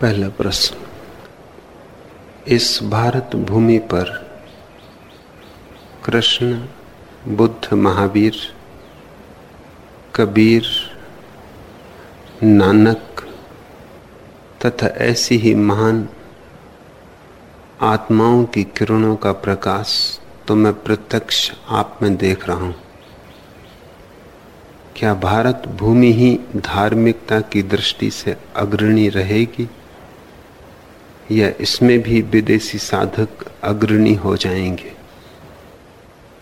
पहला प्रश्न, इस भारत भूमि पर कृष्ण, बुद्ध, महावीर, कबीर, नानक तथा ऐसी ही महान आत्माओं की किरणों का प्रकाश तो मैं प्रत्यक्ष आप में देख रहा हूँ। क्या भारत भूमि ही धार्मिकता की दृष्टि से अग्रणी रहेगी? या इसमें भी विदेशी साधक अग्रणी हो जाएँगे।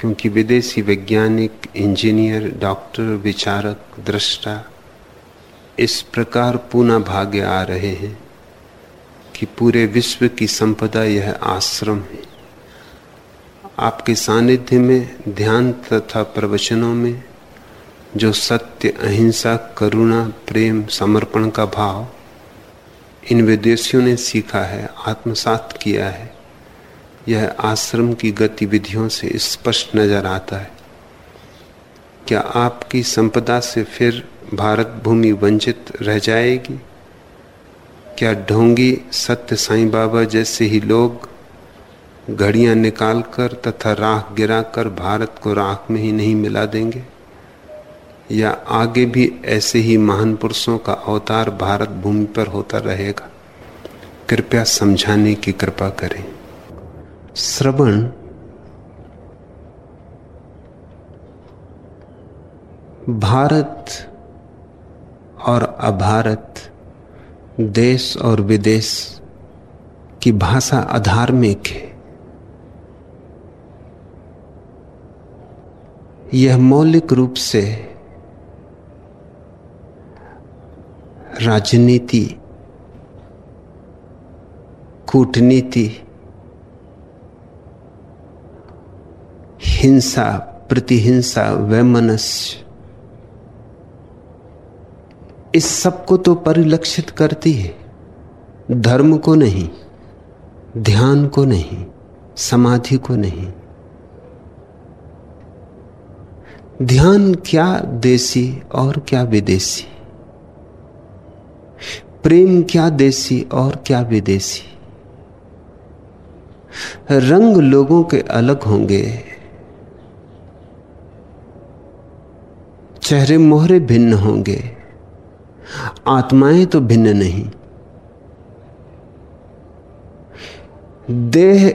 क्योंकि विदेशी वैज्ञानिक, इंजीनियर, डॉक्टर, विचारक, दृष्टा इस प्रकार पुनः भाग्य आ रहे हैं कि पूरे विश्व की संपदा यह आश्रम है। आपके सानिध्य में, ध्यान तथा प्रवचनों में जो सत्य, अहिंसा, करुणा, प्रेम, समर्पण का भाव इन विदेशियों ने सीखा है, आत्मसात किया है। यह आश्रम की गतिविधियों से स्पष्ट नज़र आता है। क्या आपकी संपदा से फिर भारत भूमि वंचित रह जाएगी? क्या ढोंगी सत्य साईं बाबा जैसे ही लोग घड़ियाँ निकालकर तथा राख गिराकर भारत को राख में ही नहीं मिला देंगे? या आगे भी ऐसे ही महान पुरुषों का अवतार भारत भूमि पर होता रहेगा। कृपया समझाने की कृपा करें। श्रवण। भारत और अभारत, देश और विदेश की भाषा अधार्मिक है। यह मौलिक रूप से राजनीति, कूटनीति, हिंसा, प्रतिहिंसा, वैमनस्य, इस सबको तो परिलक्षित करती है। धर्म को नहीं, ध्यान को नहीं, समाधि को नहीं। ध्यान क्या देसी और क्या विदेशी? प्रेम क्या देसी और क्या विदेशी रंग लोगों के अलग होंगे। चेहरे मोहरे भिन्न होंगे। आत्माएँ तो भिन्न नहीं। देह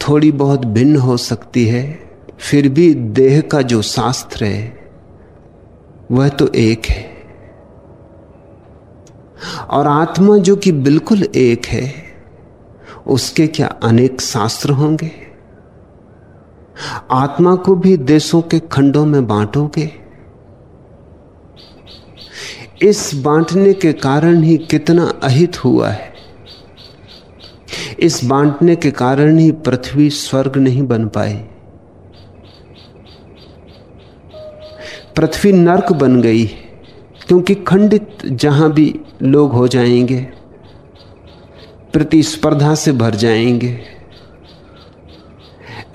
थोड़ी बहुत भिन्न हो सकती है, फिर भी देह का जो शास्त्र है, वह तो एक है। और आत्मा जो कि बिल्कुल एक है, उसके क्या अनेक शास्त्र होंगे? आत्मा को भी देशों के खंडों में बांटोगे? इस बांटने के कारण ही कितना अहित हुआ है। इस बांटने के कारण ही पृथ्वी स्वर्ग नहीं बन पाई। पृथ्वी नरक बन गई क्योंकि खंडित जहाँ भी लोग हो जाएँगे, प्रतिस्पर्धा से भर जाएँगे।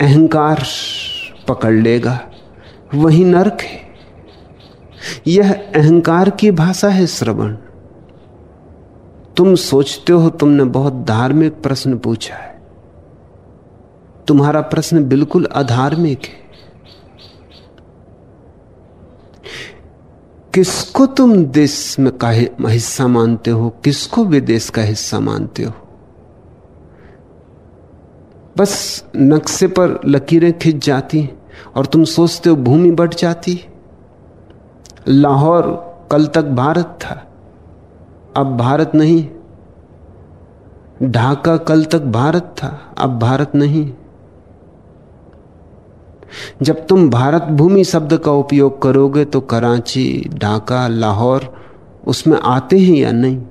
अहंकार पकड़ लेगा, वही नरक है। यह अहंकार की भाषा है श्रवण। तुम सोचते हो तुमने बहुत धार्मिक प्रश्न पूछा है। तुम्हारा प्रश्न बिल्कुल अधार्मिक है। किसको तुम देश में का हिस्सा मानते हो? किसको विदेश का हिस्सा मानते हो? बस नक्शे पर लकीरें खिंच जाती और तुम सोचते हो भूमि बढ़ जाती लाहौर कल तक भारत था, अब भारत नहीं। ढाका कल तक भारत था, अब भारत नहीं। जब तुम भारत भूमि शब्द का उपयोग करोगे तो कराची, ढाका, लाहौर, उसमें आते हैं या नहीं?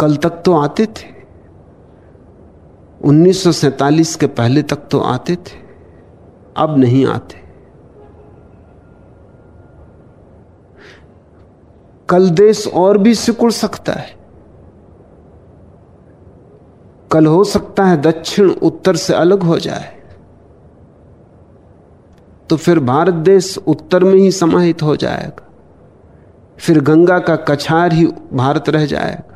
कल तक तो आते थे। 1947 के पहले तक तो आते थे। अब नहीं आते। कल देश और भी सिकुड़ सकता है। कल हो सकता है दक्षिण उत्तर से अलग हो जाए। तो फिर भारत देश उत्तर में ही समाहित हो जाएगा। फिर गंगा का कछार ही भारत रह जाएगा।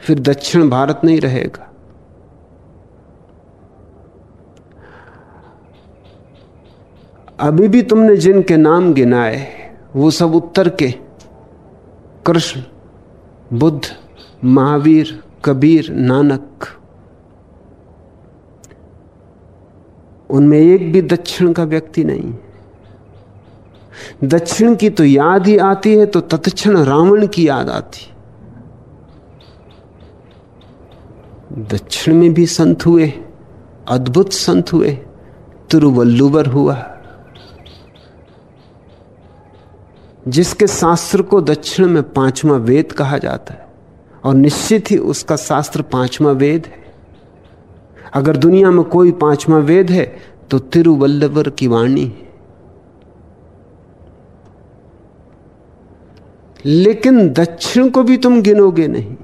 फिर दक्षिण भारत नहीं रहेगा। अभी भी तुमने जिनके नाम गिनाए, वो सब उत्तर के। कृष्ण, बुद्ध, महावीर, कबीर, नानक। उनमें एक भी दक्षिण का व्यक्ति नहीं। दक्षिण की तो याद ही आती है तो तत्क्षण रावण की याद आती। दक्षिण में भी संत हुए, अद्भुत संत हुए, तिरुवल्लुवर हुआ। जिसके शास्त्र को दक्षिण में पांचवा वेद कहा जाता है, और निश्चित ही उसका शास्त्र पांचवा वेद है। अगर दुनिया में कोई पांचवा वेद है तो तिरुवल्लवर की वाणी है। लेकिन दक्षिण को भी तुम गिनोगे नहीं।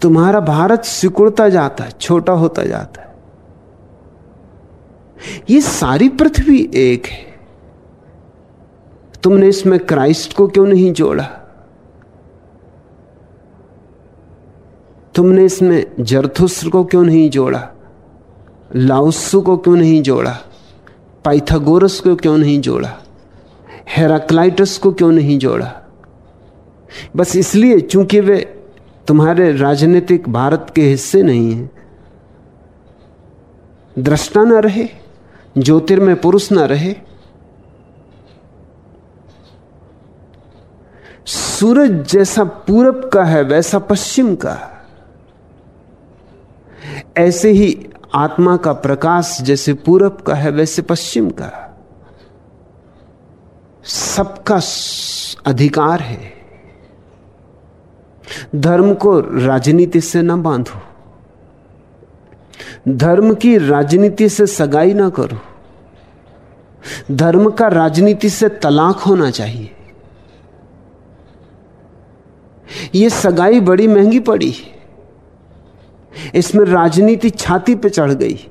तुम्हारा भारत सिकुड़ता जाता है, छोटा होता जाता है। ये सारी पृथ्वी एक है। तुमने इसमें क्राइस्ट को क्यों नहीं जोड़ा? तुमने इसमें जरथुस्र को क्यों नहीं जोड़ा? लाउसु को क्यों नहीं जोड़ा? पाइथागोरस को क्यों नहीं जोड़ा? हेराक्लाइटस को क्यों नहीं जोड़ा? बस इसलिए चूँकि वे तुम्हारे राजनीतिक भारत के हिस्से नहीं हैं, दृष्टा न रहे, ज्योतिर्मय पुरुष ना रहे, सूरज जैसा पूरब का है, वैसा पश्चिम का ऐसे ही आत्मा का प्रकाश जैसे पूरब का है, वैसे पश्चिम का। सबका अधिकार है। धर्म को राजनीति से न बांधो। धर्म की राजनीति से सगाई ना करो। धर्म का राजनीति से तलाक होना चाहिए। यह सगाई बड़ी महँगी पड़ी इसमें राजनीति छाती पे चढ़ गई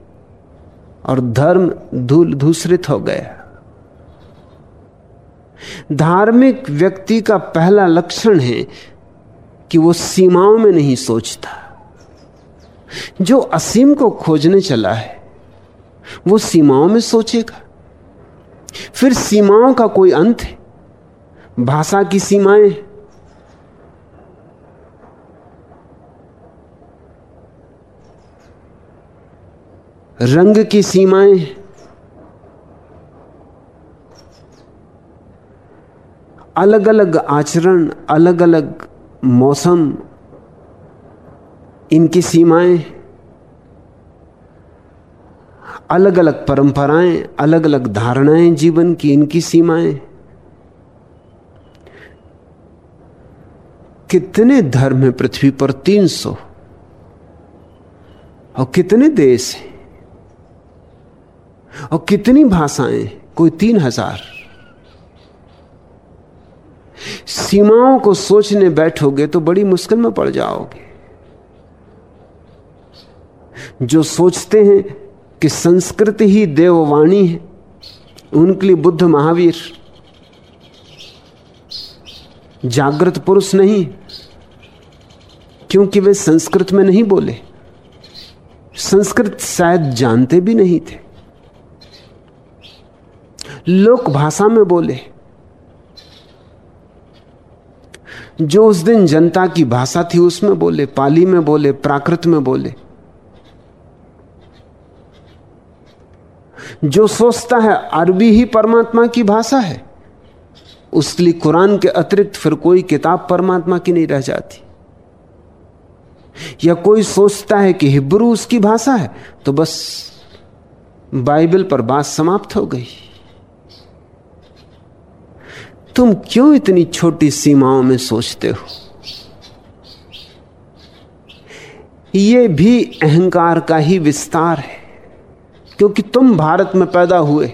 और धर्म धूल धूसरित हो गया। धार्मिक व्यक्ति का पहला लक्षण है कि वो सीमाओं में नहीं सोचता। जो असीम को खोजने चला है, वो सीमाओं में सोचेगा। फिर सीमाओं का कोई अंत है? भाषा की सीमाएँ रंग की सीमाएँ। अलग अलग आचरण अलग अलग मौसम, इनकी सीमाएँ। अलग अलग परंपराएँ अलग अलग धारणाएँ जीवन की इनकी सीमाएँ। कितने धर्म है पृथ्वी पर? तीन सौ। और कितने देश हैं? और कितनी भाषाएँ? कोई तीन हज़ार। सीमाओं को सोचने बैठोगे तो बड़ी मुश्किल में पड़ जाओगे। जो सोचते हैं कि संस्कृत ही देववाणी है, उनके लिए बुद्ध महावीर। जागृत पुरुष नहीं, क्योंकि वे संस्कृत में नहीं बोले। संस्कृत शायद जानते भी नहीं थे। लोक भाषा में बोले, जो उस दिन जनता की भाषा थी उसमें बोले, पाली में बोले, प्राकृत में बोले। जो सोचता है अरबी ही परमात्मा की भाषा है उसके लिए कुरान के अतिरिक्त फिर कोई किताब परमात्मा की नहीं रह जाती। या कोई सोचता है कि हिब्रू उसकी भाषा है तो बस बाइबल पर बात समाप्त हो गई। तुम क्यों इतनी छोटी सीमाओं में सोचते हो? यह भी अहंकार का ही विस्तार है, क्योंकि तुम भारत में पैदा हुए।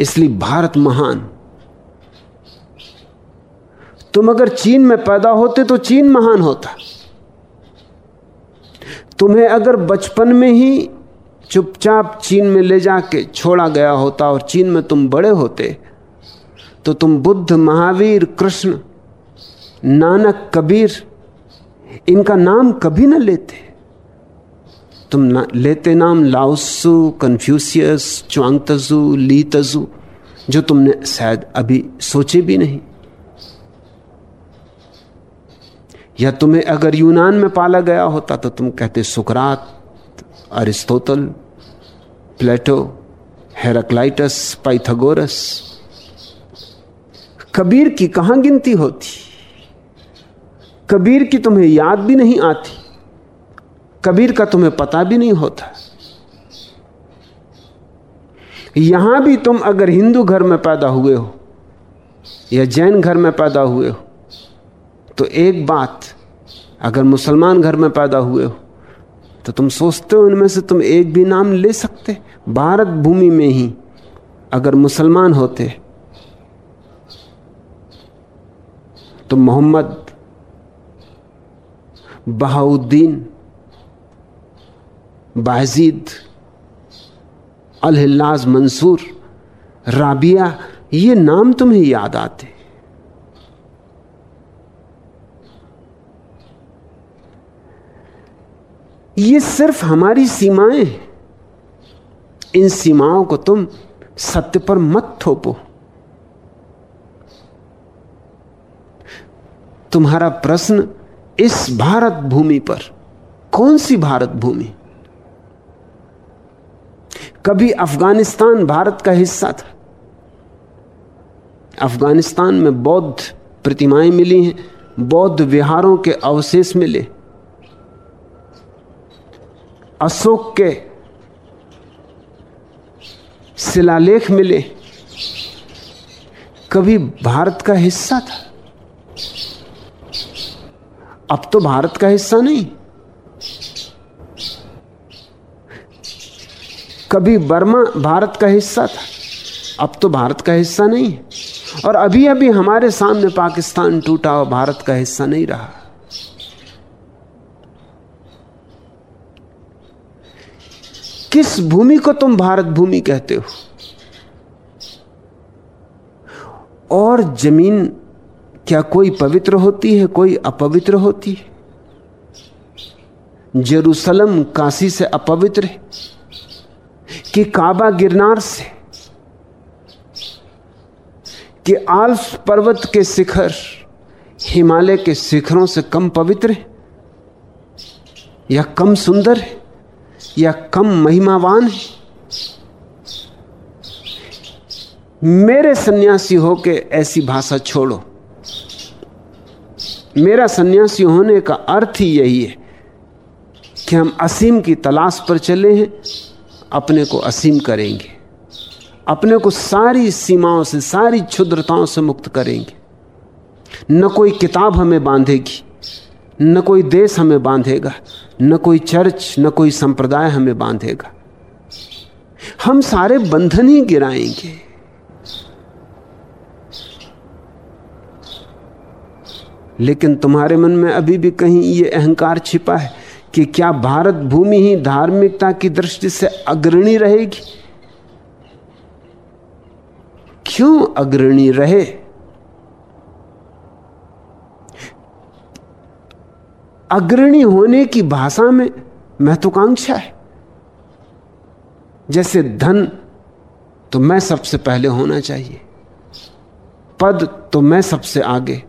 इसलिए भारत महान। तुम अगर चीन में पैदा होते तो चीन महान होता। तुम्हें अगर बचपन में ही चुपचाप चीन में ले जाके छोड़ा गया होता और चीन में तुम बड़े होते तो तुम बुद्ध महावीर कृष्ण नानक कबीर इनका नाम कभी ना लेते। तुम ना, लेते नाम लाउसु कन्फ्यूसियस च्वांगतजू लीतजू जो तुमने शायद अभी सोचे भी नहीं। या तुम्हें अगर यूनान में पाला गया होता तो तुम कहते सुकरात अरिस्तोतल प्लेटो हेराक्लाइटस पाइथागोरस कबीर की कहाँ गिनती होती? कबीर की तुम्हें याद भी नहीं आती। कबीर का तुम्हें पता भी नहीं होता। यहाँ भी तुम अगर हिंदू घर में पैदा हुए हो या जैन घर में पैदा हुए हो तो एक बात, अगर मुसलमान घर में पैदा हुए हो तो तुम सोचते हो इनमें से तुम एक भी नाम ले सकते, भारत भूमि में ही अगर मुसलमान होते तो मोहम्मद बहाउद्दीन बाजीद, अलहिल्लाज मंसूर, राबिया, ये नाम तुम्हें याद आते। ये सिर्फ़ हमारी सीमाएँ इन सीमाओं को तुम सत्य पर मत थोपो। तुम्हारा प्रश्न इस भारत भूमि पर, कौन सी भारत भूमि? कभी अफ़गानिस्तान भारत का हिस्सा था। अफ़गानिस्तान में बौद्ध प्रतिमाएँ मिली हैं, बौद्ध विहारों के अवशेष मिले। अशोक के शिलालेख मिले। कभी भारत का हिस्सा था। अब तो भारत का हिस्सा नहीं। कभी बर्मा भारत का हिस्सा था, अब तो भारत का हिस्सा नहीं और अभी अभी हमारे सामने पाकिस्तान टूटा और भारत का हिस्सा नहीं रहा। किस भूमि को तुम भारत भूमि कहते हो? और ज़मीन क्या कोई पवित्र होती है, कोई अपवित्र होती है? जेरूसलम काशी से अपवित्र है कि काबा गिरनार से? कि आल्फ पर्वत के शिखर हिमालय के शिखरों से कम पवित्र है? या कम सुंदर है? या कम महिमावान है? मेरे सन्यासी होके ऐसी भाषा छोड़ो। मेरा सन्यासी होने का अर्थ ही यही है कि हम असीम की तलाश पर चले हैं, अपने को असीम करेंगे। अपने को सारी सीमाओं से, सारी क्षुद्रताओं से मुक्त करेंगे। न कोई किताब हमें बांधेगी, न कोई देश हमें बांधेगा, न कोई चर्च, न कोई संप्रदाय हमें बांधेगा। हम सारे बंधन ही गिराएँगे। लेकिन तुम्हारे मन में अभी भी कहीं ये अहंकार छिपा है कि क्या भारत भूमि ही धार्मिकता की दृष्टि से अग्रणी रहेगी? क्यों अग्रणी रहे? अग्रणी होने की भाषा में महत्वाकांक्षा है। जैसे धन तो मैं सबसे पहले होना चाहिए, पद तो मैं सबसे आगे।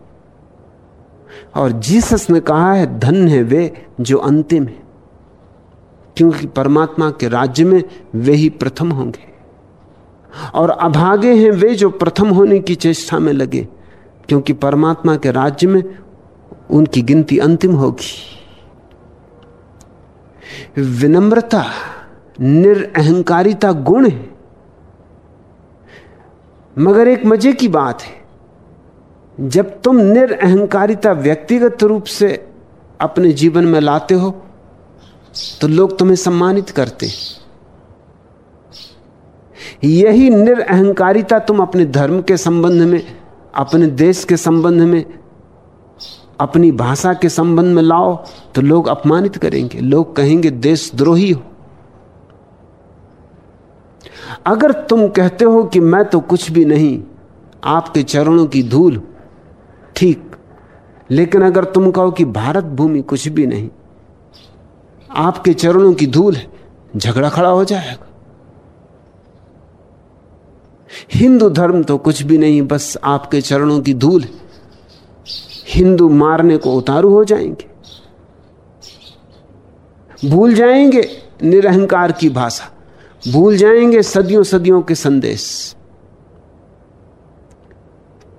और जीसस ने कहा है, धन है वे जो अंतिम है, क्योंकि परमात्मा के राज्य में वे ही प्रथम होंगे। और अभागे हैं वे जो प्रथम होने की चेष्टा में लगे, क्योंकि परमात्मा के राज्य में उनकी गिनती अंतिम होगी। विनम्रता, निरअहकारिता गुण है, मगर एक मज़े की बात है। जब तुम निरअहकारिता व्यक्तिगत रूप से अपने जीवन में लाते हो तो लोग तुम्हें सम्मानित करते यही निरअहकारिता तुम अपने धर्म के संबंध में, अपने देश के संबंध में, अपनी भाषा के संबंध में लाओ तो लोग अपमानित करेंगे। लोग कहेंगे, देशद्रोही हो। अगर तुम कहते हो कि मैं तो कुछ भी नहीं, आपके चरणों की धूल ठीक। लेकिन अगर तुम कहो कि भारत भूमि कुछ भी नहीं, आपके चरणों की धूल है, झगड़ा खड़ा हो जाएगा। हिंदू धर्म तो कुछ भी नहीं, बस आपके चरणों की धूल है। हिंदू मारने को उतारू हो जाएँगे। भूल जाएँगे निरहंकार की भाषा। भूल जाएँगे सदियों सदियों के संदेश।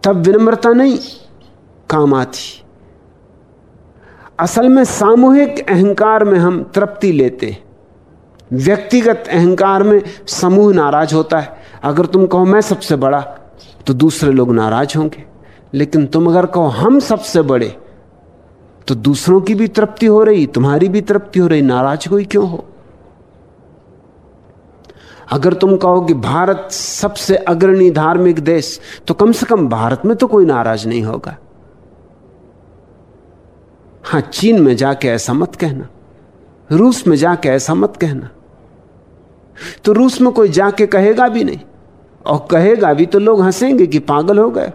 तब विनम्रता नहीं। काम आती। असल में सामूहिक अहंकार में हम तृप्ति लेते व्यक्तिगत अहंकार में समूह नाराज़ होता है। अगर तुम कहो, मैं सबसे बड़ा तो दूसरे लोग नाराज़ होंगे। लेकिन तुम अगर कहो, हम सबसे बड़े तो दूसरों की भी तृप्ति हो रही, तुम्हारी भी तृप्ति हो रही। नाराज़ कोई क्यों हो? अगर तुम कहो कि भारत सबसे अग्रणी धार्मिक देश तो कम से कम भारत में तो कोई नाराज़ नहीं होगा। हाँ, चीन में जाके ऐसा मत कहना। रूस में जाके ऐसा मत कहना। तो रूस में कोई जाके कहेगा भी नहीं। और कहेगा भी तो लोग हंसेंगे कि पागल हो गए।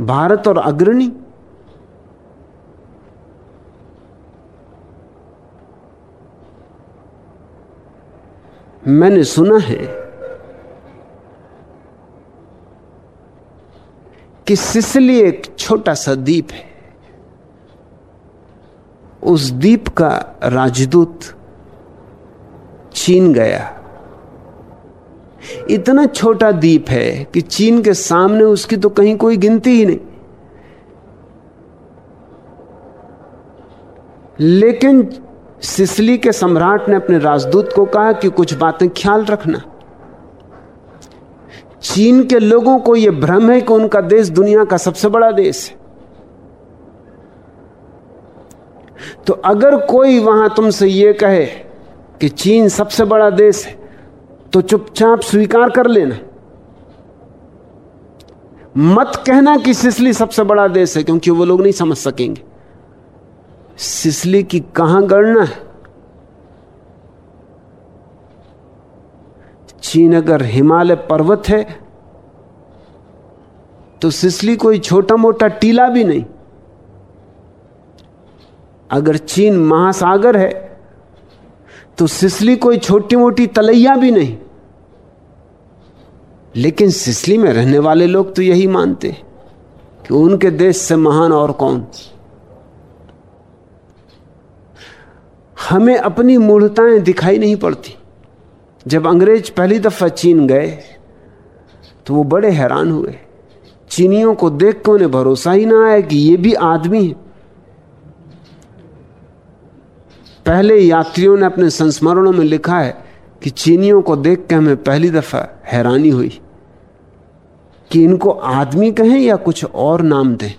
भारत और अग्रणी। मैंने सुना है कि सिसली एक छोटा सा द्वीप है। उस द्वीप का राजदूत चीन गया। इतना छोटा द्वीप है कि चीन के सामने उसकी तो कहीं कोई गिनती ही नहीं। लेकिन सिसली के सम्राट ने अपने राजदूत को कहा कि कुछ बातें ख्याल रखना। चीन के लोगों को यह भ्रम है कि उनका देश दुनिया का सबसे बड़ा देश है। तो अगर कोई वहाँ तुमसे यह कहे कि चीन सबसे बड़ा देश है तो चुपचाप स्वीकार कर लेना। मत कहना कि सिसली सबसे बड़ा देश है, क्योंकि वो लोग नहीं समझ सकेंगे। सिसली की कहाँ गणना है? चीन अगर हिमालय पर्वत है तो सिसली कोई छोटा मोटा टीला भी नहीं। अगर चीन महासागर है तो सिसली कोई छोटी मोटी तलैया भी नहीं। लेकिन सिसली में रहने वाले लोग तो यही मानते कि उनके देश से महान और कौन हमें अपनी मूढ़ताएँ दिखाई नहीं पड़ती। जब अंग्रेज़ पहली दफ़ा चीन गए तो वो बड़े हैरान हुए। चीनियों को देख के उन्हें भरोसा ही ना आया कि ये भी आदमी है। पहले यात्रियों ने अपने संस्मरणों में लिखा है कि चीनियों को देख के हमें पहली दफ़ा हैरानी हुई कि इनको आदमी कहें या कुछ और नाम दें।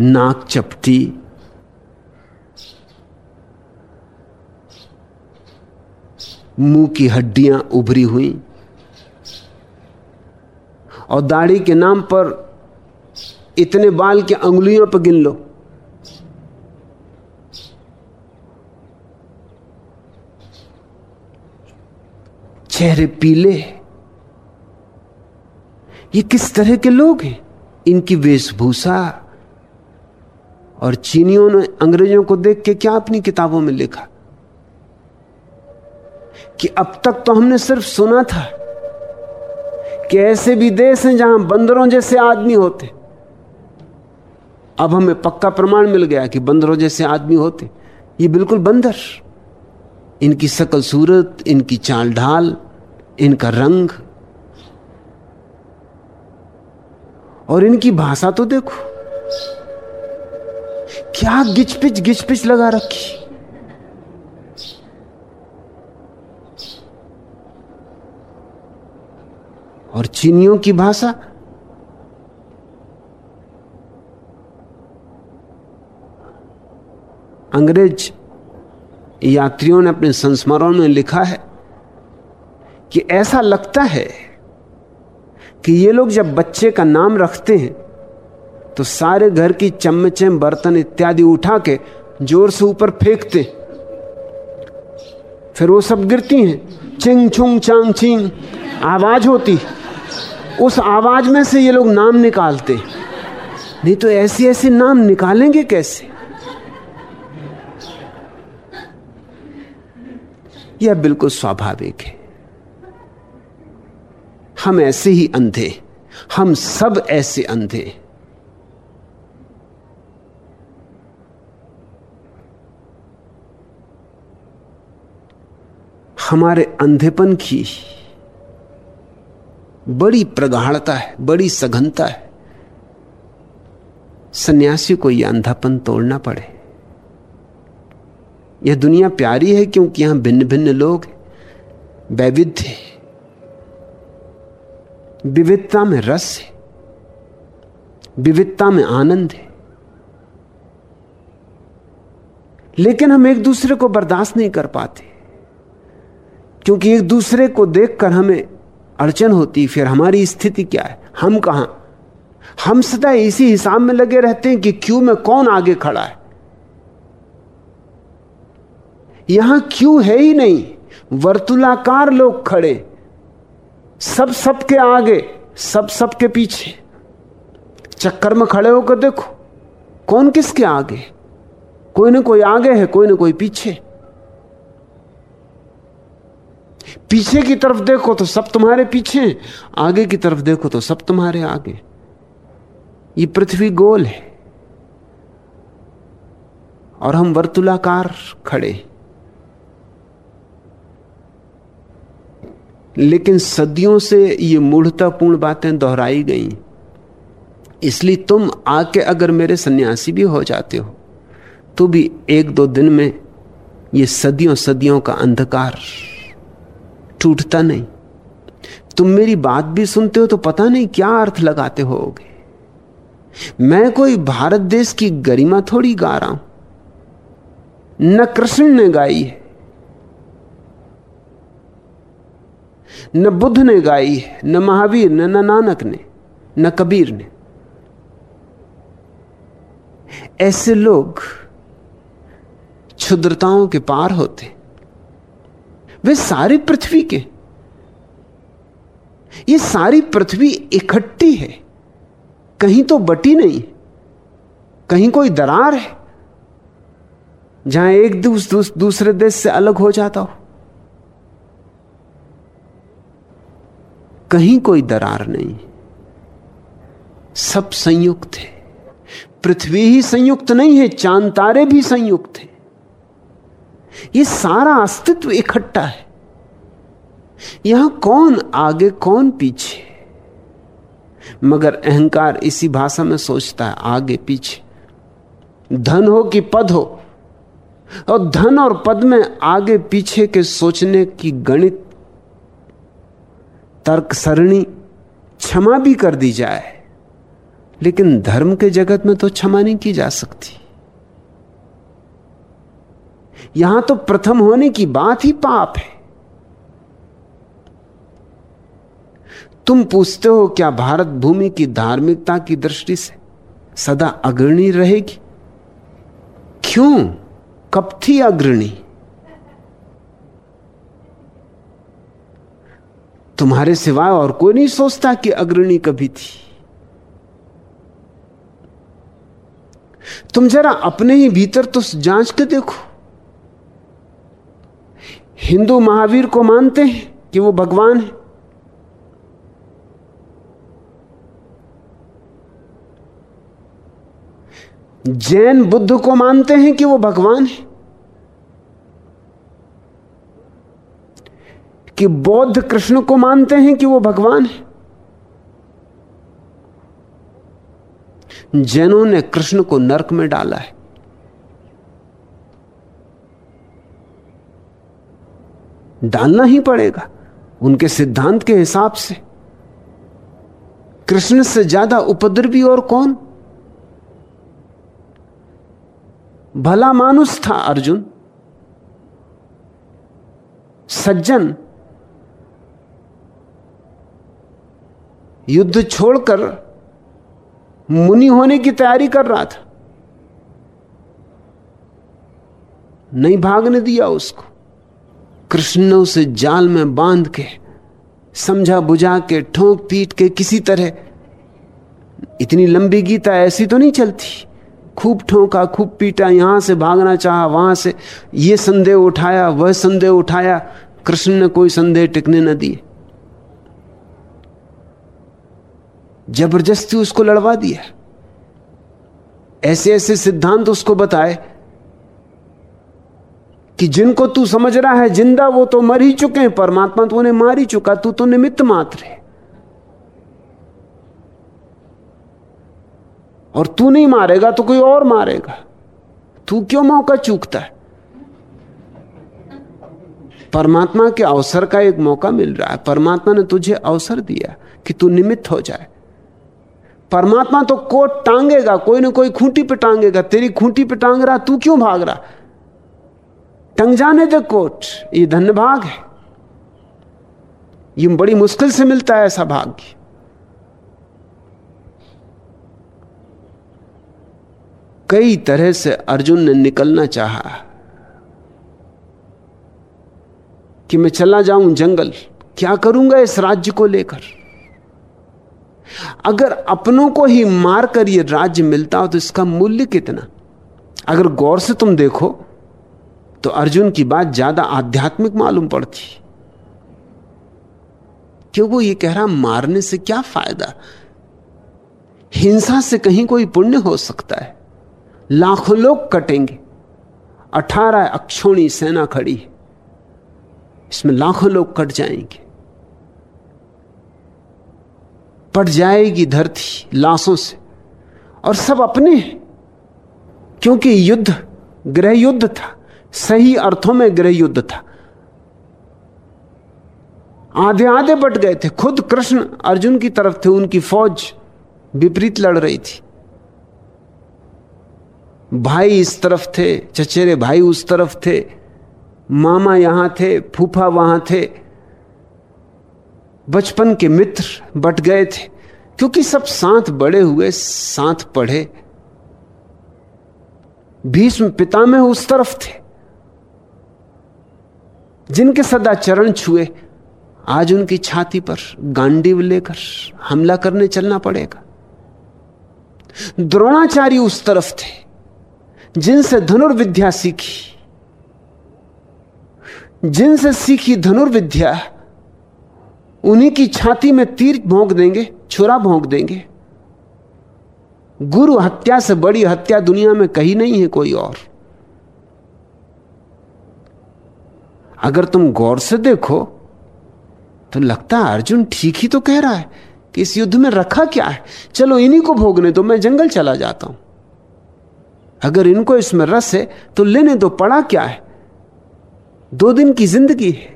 नाक चपटी। मुँह की हड्डियाँ उभरी हुई। और दाढ़ी के नाम पर इतने बाल के अंगुलियों पर गिन लो। चेहरे पीले ये किस तरह के लोग हैं? इनकी वेशभूषा और चीनियों ने अंग्रेज़ों को देख के क्या अपनी किताबों में लिखा? कि अब तक तो हमने सिर्फ़ सुना था कि ऐसे भी देश हैं जहाँ बंदरों जैसे आदमी होते। अब हमें पक्का प्रमाण मिल गया कि बंदरों जैसे आदमी होते। ये बिल्कुल बंदर। इनकी सकल सूरत, इनकी चाल ढाल इनका रंग और इनकी भाषा तो देखो। क्या गिचपिच गिचपिच लगा रखी। और चीनियों की भाषा। अंग्रेज़ यात्रियों ने अपने संस्मरण में लिखा है कि ऐसा लगता है कि ये लोग जब बच्चे का नाम रखते हैं तो सारे घर की चम्मचे, बर्तन इत्यादि उठा के ज़ोर से ऊपर फेंकते फिर वो सब गिरती हैं। चिंग, छुंग, चांग चिंग आवाज़ होती उस आवाज़ में से ये लोग नाम निकालते नहीं तो ऐसे ऐसे नाम निकालेंगे कैसे? यह बिल्कुल स्वाभाविक है। हम ऐसे ही अंधे, हम सब ऐसे अंधे। हमारे अंधेपन की बड़ी प्रगाढ़ता है, बड़ी सघनता है। सन्यासी को यह अंधापन तोड़ना पड़े। यह दुनिया प्यारी है क्योंकि यहाँ भिन्न भिन्न लोग वैविध्य है। विविधता में रस है। विविधता में आनंद है। लेकिन हम एक दूसरे को बर्दाश्त नहीं कर पाते। क्योंकि एक दूसरे को देखकर हमें अड़चन होती फिर हमारी स्थिति क्या है? हम कहाँ? हम सदा इसी हिसाब में लगे रहते हैं कि क्यों में कौन आगे खड़ा है? यहाँ क्यों है ही नहीं? वर्तुलाकार लोग खड़े। सब सबके आगे, सब सबके पीछे। चक्कर में खड़े होकर देखो, कौन किसके आगे? कोई ना कोई आगे है, कोई ना कोई पीछे। पीछे की तरफ़ देखो तो सब तुम्हारे पीछे आगे की तरफ़ देखो तो सब तुम्हारे आगे। ये पृथ्वी गोल है, और हम वर्तुलाकार खड़े लेकिन सदियों से ये मूढ़तापूर्ण बातें दोहराई गई। इसलिए तुम आके अगर मेरे सन्यासी भी हो जाते हो तो भी एक दो दिन में ये सदियों सदियों का अंधकार टूटता नहीं। तुम मेरी बात भी सुनते हो तो पता नहीं क्या अर्थ लगाते होगे। मैं कोई भारत देश की गरिमा थोड़ी गा रहा हूँ। न कृष्ण ने गाई है न बुद्ध ने गाई है न महावीर ने न नानक ने न कबीर ने। ऐसे लोग क्षुद्रताओं के पार होते। वे सारी पृथ्वी के। ये सारी पृथ्वी इकट्ठी है। कहीं तो बटी नहीं कहीं कोई दरार है। जहाँ एक दूस, दूस, दूसरे देश से अलग हो जाता हो। कहीं कोई दरार नहीं। सब संयुक्त है। पृथ्वी ही संयुक्त नहीं है, चाँद तारे भी संयुक्त है। ये सारा अस्तित्व इकट्ठा है। यहाँ कौन आगे, कौन पीछे? मगर अहंकार इसी भाषा में सोचता है, आगे, पीछे। धन हो कि पद हो? और धन और पद में आगे, पीछे के सोचने की गणित तर्क सरणी क्षमा भी कर दी जाए। लेकिन धर्म के जगत में तो क्षमा नहीं की जा सकती। यहाँ तो प्रथम होने की बात ही पाप है। तुम पूछते हो, क्या भारत भूमि की धार्मिकता की दृष्टि से सदा अग्रणी रहेगी? क्यों? कब थी अग्रणी? तुम्हारे सिवाय और कोई नहीं सोचता कि अग्रणी कभी थी। तुम जरा अपने ही भीतर तो जाँच के देखो। हिंदू महावीर को मानते हैं कि वो भगवान है। जैन बुद्ध को मानते हैं कि वो भगवान है। कि बौद्ध कृष्ण को मानते हैं कि वो भगवान है? जैनों ने कृष्ण को नरक में डाला है। डालना ही पड़ेगा, उनके सिद्धांत के हिसाब से। कृष्ण से ज़्यादा उपद्रवी और कौन? भला मानुष था अर्जुन। सज्जन युद्ध छोड़कर मुनि होने की तैयारी कर रहा था। नहीं भागने दिया उसको। कृष्ण ने उसे जाल में बाँध के, समझा बुझा के, ठोंक पीट के किसी तरह। इतनी लंबी गीता ऐसी तो नहीं चलती। खूब ठोंका, खूब पीटा, यहाँ से भागना चाहा, वहाँ से। ये संदेह उठाया, वह संदेह उठाया। कृष्ण ने कोई संदेह टिकने न दिए। ज़बरदस्ती उसको लड़वा दिया। ऐसे ऐसे सिद्धांत उसको बताए कि जिनको तू समझ रहा है, ज़िंदा वो तो मर ही चुके हैं, परमात्मा तो उन्हें मार ही चुका, तू तो निमित्त मात्र है। और तू नहीं मारेगा तो कोई और मारेगा। तू क्यों मौका चूकता है? परमात्मा के अवसर का एक मौका मिल रहा है। परमात्मा ने तुझे अवसर दिया कि तू निमित्त हो जाए। परमात्मा तो कोट टांगेगा, कोई ना कोई खूंटी पे टांगेगा, तेरी खूंटी पे टांग रहा, तू क्यों भाग रहा? टंग जाने दे कोट, ये धन्य भाग है। ये बड़ी मुश्किल से मिलता है ऐसा भाग्य। कई तरह से अर्जुन ने निकलना चाहा कि मैं चला जाऊँ जंगल, क्या करूँगा इस राज्य को लेकर? अगर अपनों को ही मारकर यह राज्य मिलता हो तो इसका मूल्य कितना? अगर गौर से तुम देखो तो अर्जुन की बात ज़्यादा आध्यात्मिक मालूम पड़ती। क्यों वो ये कह रहा, मारने से क्या फ़ायदा? हिंसा से कहीं कोई पुण्य हो सकता है। लाखों लोग कटेंगे। अठारह अक्षोणी सेना खड़ी इसमें लाखों लोग कट जाएँगे। पट जाएगी धरती लाशों से। और सब अपने क्योंकि युद्ध गृह युद्ध था, सही अर्थों में गृह युद्ध था। आधे आधे बट गए थे। खुद कृष्ण अर्जुन की तरफ़ थे, उनकी फौज विपरीत लड़ रही थी। भाई इस तरफ़ थे, चचेरे भाई उस तरफ़ थे, मामा यहाँ थे, फूफा वहाँ थे बचपन के मित्र बट गए थे, क्योंकि सब साथ बड़े हुए, साथ पढ़े। भीष्म पिता में उस तरफ़ थे, जिनके सदा चरण छुए। आज उनकी छाती पर गांडीव लेकर हमला करने चलना पड़ेगा। द्रोणाचार्य उस तरफ़ थे, जिनसे धनुर्विद्या सीखी। जिनसे सीखी धनुर्विद्या उन्हीं की छाती में तीर भोंक देंगे, छुरा भोंक देंगे। गुरु हत्या से बड़ी हत्या दुनिया में कहीं नहीं है कोई और। अगर तुम गौर से देखो तो लगता है अर्जुन ठीक ही तो कह रहा है कि इस युद्ध में रखा क्या है। चलो इन्हीं को भोगने तो मैं जंगल चला जाता हूँ। अगर इनको इसमें रस है तो लेने दो, पड़ा क्या है? दो दिन की ज़िंदगी है,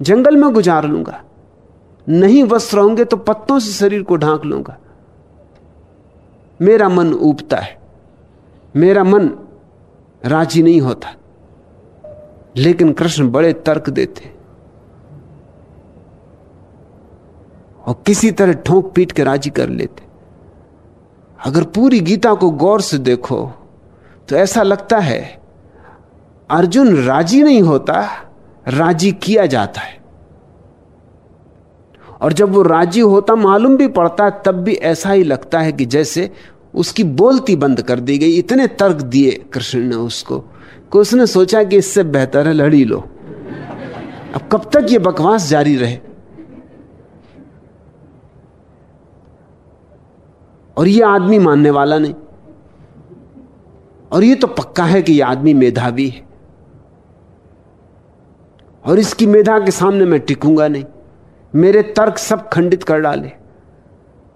जंगल में गुजार लूँगा। नहीं वस्त्र होंगे तो पत्तों से शरीर को ढांक लूँगा। मेरा मन ऊबता है। मेरा मन राज़ी नहीं होता। लेकिन कृष्ण बड़े तर्क देते और किसी तरह ठोंक पीट के राज़ी कर लेते। अगर पूरी गीता को गौर से देखो तो ऐसा लगता है, अर्जुन राज़ी नहीं होता, राज़ी किया जाता है। और जब वो राज़ी होता, मालूम भी पड़ता है तब भी ऐसा ही लगता है कि जैसे उसकी बोलती बंद कर दी गई। इतने तर्क दिए कृष्ण ने उसको कि उसने सोचा कि इससे बेहतर है लड़ी लो। अब कब तक ये बकवास जारी रहे? और ये आदमी मानने वाला नहीं। और ये तो पक्का है कि यह आदमी मेधावी है। और इसकी मेधा के सामने मैं टिकूँगा नहीं। मेरे तर्क सब खंडित कर डाले,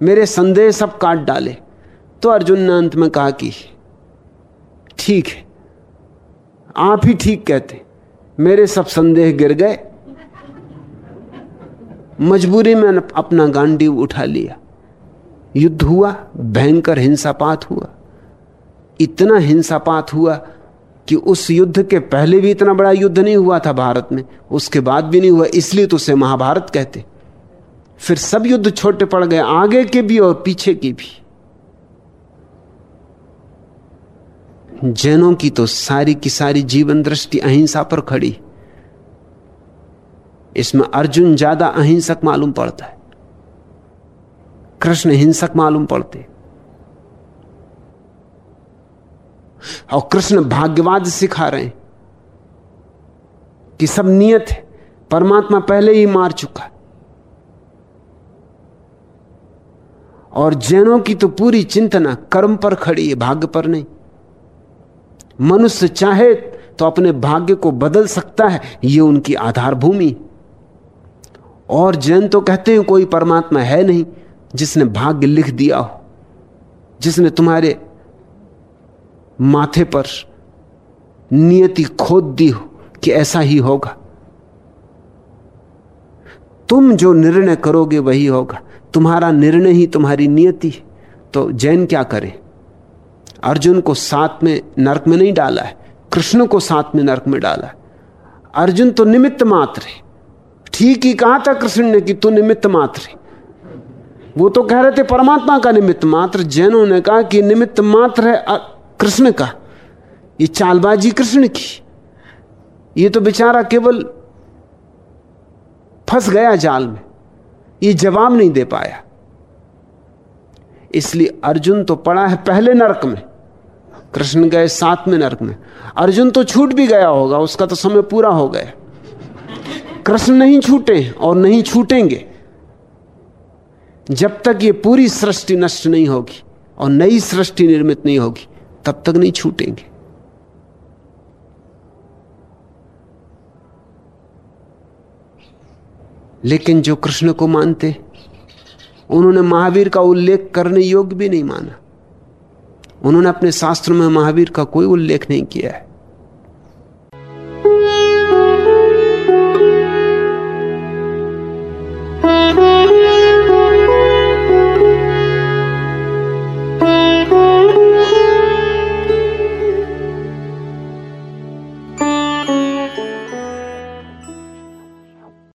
मेरे संदेह सब काट डाले। तो अर्जुन ने अंत में कहा कि, ठीक है, आप ही ठीक कहते, मेरे सब संदेह गिर गए। मजबूरी में अपना गांडी उठा लिया। युद्ध हुआ, भयंकर हिंसापात हुआ। इतना हिंसापात हुआ कि उस युद्ध के पहले भी इतना बड़ा युद्ध नहीं हुआ था भारत में, उसके बाद भी नहीं हुआ, इसलिए तो उसे महाभारत कहते। फिर सब युद्ध छोटे पड़ गए, आगे के भी और पीछे के भी। जैनों की तो सारी की सारी जीवन दृष्टि अहिंसा पर खड़ी। इसमें अर्जुन ज़्यादा अहिंसक मालूम पड़ता है। कृष्ण हिंसक मालूम पड़ते। और कृष्ण भाग्यवाद सिखा रहे हैं कि सब नियत है। परमात्मा पहले ही मार चुका और जैनों की तो पूरी चिंतना कर्म पर खड़ी है, भाग्य पर नहीं। मनुष्य चाहे तो अपने भाग्य को बदल सकता है यह उनकी आधार भूमि और जैन तो कहते हैं कोई परमात्मा है नहीं जिसने भाग्य लिख दिया हो, जिसने तुम्हारे माथे पर नियति खोद दी हो कि ऐसा ही होगा। तुम जो निर्णय करोगे वही होगा। तुम्हारा निर्णय ही तुम्हारी नियति तो जैन क्या करे? अर्जुन को साथ में नरक में नहीं डाला है। कृष्ण को साथ में नरक में डाला है। अर्जुन तो निमित्त मात्र है। ठीक ही कहा था कृष्ण ने कि तू निमित्त मात्र है? वो तो कह रहे थे परमात्मा का निमित्त मात्र। जैनों ने कहा कि निमित्त मात्र है कृष्ण का, ये चालबाजी कृष्ण की। ये तो बेचारा केवल फंस गया जाल में, ये जवाब नहीं दे पाया। इसलिए अर्जुन तो पड़ा है पहले नरक में, कृष्ण गए साथ में नरक में। अर्जुन तो छूट भी गया होगा, उसका तो समय पूरा हो गया। कृष्ण नहीं छूटे और नहीं छूटेंगे, जब तक ये पूरी सृष्टि नष्ट नहीं होगी और नई सृष्टि निर्मित नहीं होगी। तब तक नहीं छूटेंगे। लेकिन जो कृष्ण को मानते, उन्होंने महावीर का उल्लेख करने योग्य भी नहीं माना। उन्होंने अपने शास्त्र में महावीर का कोई उल्लेख नहीं किया है।